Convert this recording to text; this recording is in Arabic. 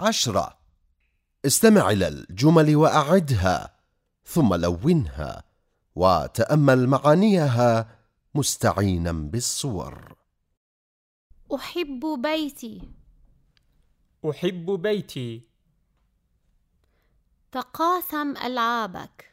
عشرة. استمع إلى الجمل وأعدها ثم لونها وتأمل معانيها مستعينا بالصور. أحب بيتي. أحب بيتي. تقاسم ألعابك.